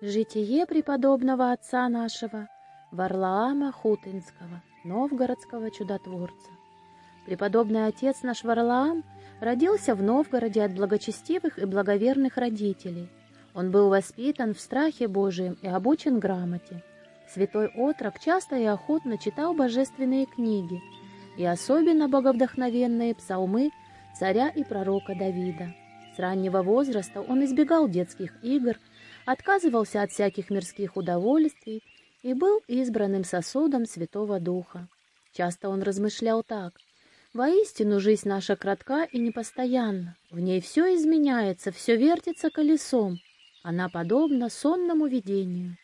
Житие преподобного отца нашего Варлаама Хутынского, новгородского чудотворца. Преподобный отец наш Варлаам родился в Новгороде от благочестивых и благоверных родителей. Он был воспитан в страхе Божием и обучен грамоте. Святой отрок часто и охотно читал божественные книги, и особенно боговдохновенные псалмы царя и пророка Давида. С раннего возраста он избегал детских игр, отказывался от всяких мирских удовольствий и был избранным сосудом Святого Духа. Часто он размышлял так. «Воистину жизнь наша кратка и непостоянна, в ней все изменяется, все вертится колесом, она подобна сонному видению».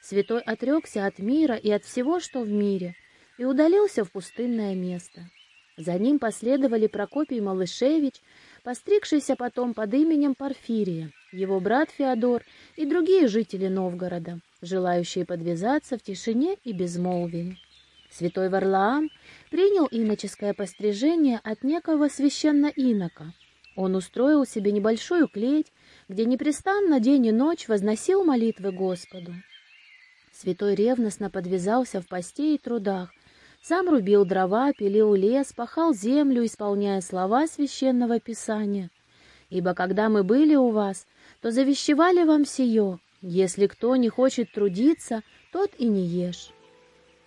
Святой отрекся от мира и от всего, что в мире, и удалился в пустынное место. За ним последовали Прокопий Малышевич, постригшийся потом под именем Порфирия, его брат Феодор и другие жители Новгорода, желающие подвязаться в тишине и безмолвии. Святой Варлаам принял иноческое пострижение от некого священно-инока. Он устроил себе небольшую клеть, где непрестанно день и ночь возносил молитвы Господу. Святой ревностно подвязался в посте и трудах, сам рубил дрова, пилил лес, пахал землю, исполняя слова священного писания. Ибо когда мы были у вас, то завещевали вам сие, если кто не хочет трудиться, тот и не ешь.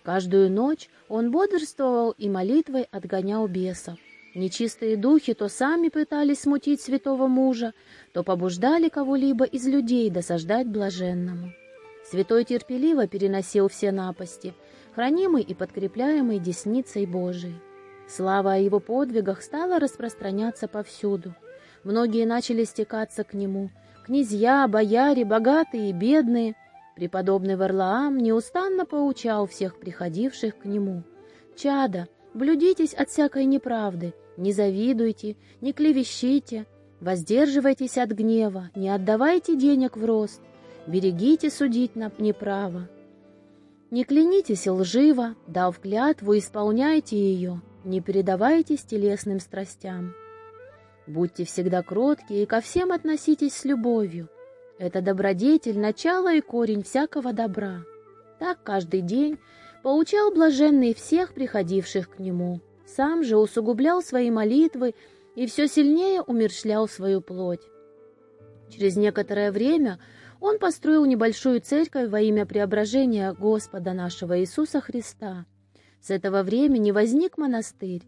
Каждую ночь он бодрствовал и молитвой отгонял бесов. Нечистые духи то сами пытались смутить святого мужа, то побуждали кого-либо из людей досаждать блаженному. Святой терпеливо переносил все напасти — хранимый и подкрепляемый десницей Божией. Слава о его подвигах стала распространяться повсюду. Многие начали стекаться к нему. Князья, бояре, богатые и бедные. Преподобный Варлаам неустанно поучал всех приходивших к нему. «Чада, блюдитесь от всякой неправды, не завидуйте, не клевещите, воздерживайтесь от гнева, не отдавайте денег в рост, берегите судить на неправо, не клянитесь лживо, дав клятву, исполняйте ее, не передавайтесь телесным страстям. Будьте всегда кротки и ко всем относитесь с любовью. Это добродетель, начало и корень всякого добра. Так каждый день поучал блаженный всех приходивших к нему. Сам же усугублял свои молитвы и все сильнее умершлял свою плоть. Через некоторое время он построил небольшую церковь во имя преображения Господа нашего Иисуса Христа. С этого времени возник монастырь.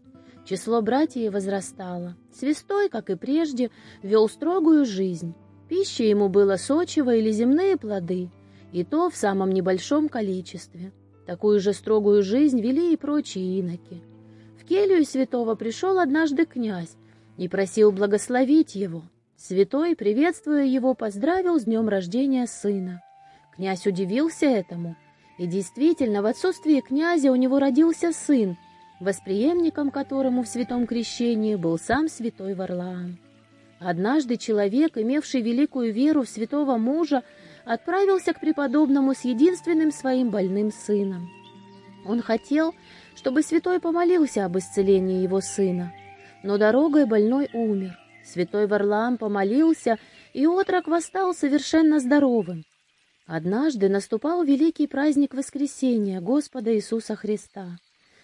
Число братьев возрастало. Святой, как и прежде, вел строгую жизнь. Пища ему была сочева или земные плоды, и то в самом небольшом количестве. Такую же строгую жизнь вели и прочие иноки. В келью святого пришел однажды князь и просил благословить его. Святой, приветствуя его, поздравил с днем рождения сына. Князь удивился этому, и действительно, в отсутствии князя у него родился сын, восприемником которому в святом крещении был сам святой Варлаам. Однажды человек, имевший великую веру в святого мужа, отправился к преподобному с единственным своим больным сыном. Он хотел, чтобы святой помолился об исцелении его сына, но дорогой больной умер. Святой Варлаам помолился, и отрок восстал совершенно здоровым. Однажды наступал великий праздник Воскресения Господа Иисуса Христа.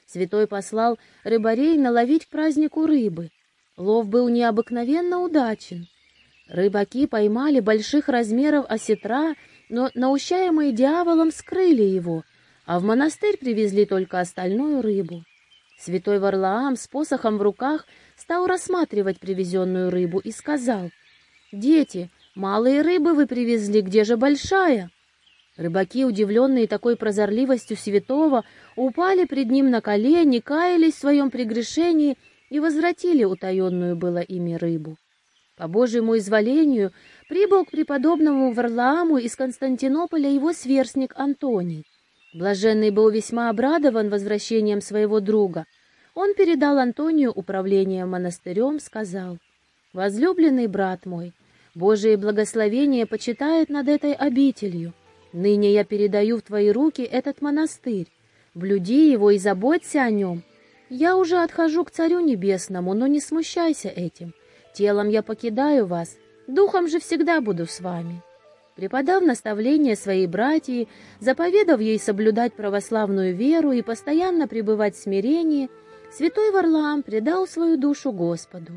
Святой послал рыбарей наловить к празднику рыбы. Лов был необыкновенно удачен. Рыбаки поймали больших размеров осетра, но наущаемые дьяволом скрыли его, а в монастырь привезли только остальную рыбу. Святой Варлаам с посохом в руках стал рассматривать привезенную рыбу и сказал, «Дети, малые рыбы вы привезли, где же большая?» Рыбаки, удивленные такой прозорливостью святого, упали пред ним на колени, каялись в своем прегрешении и возвратили утаенную было ими рыбу. По Божьему изволению прибыл к преподобному Варлааму из Константинополя его сверстник Антоний. Блаженный был весьма обрадован возвращением своего друга. Он передал Антонию управление монастырем, сказал, «Возлюбленный брат мой, Божие благословение почитает над этой обителью. Ныне я передаю в твои руки этот монастырь. Блюди его и заботься о нем. Я уже отхожу к Царю Небесному, но не смущайся этим. Телом я покидаю вас, духом же всегда буду с вами». Преподав наставление своей братьи, заповедав ей соблюдать православную веру и постоянно пребывать в смирении, святой Варлаам предал свою душу Господу.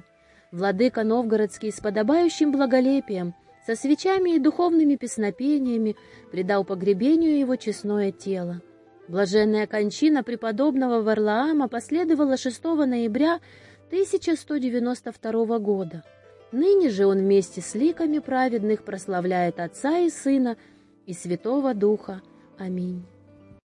Владыка Новгородский с подобающим благолепием, со свечами и духовными песнопениями предал погребению его честное тело. Блаженная кончина преподобного Варлаама последовала 6 ноября 1192 года. Ныне же он вместе с ликами праведных прославляет Отца и Сына и Святого Духа. Аминь.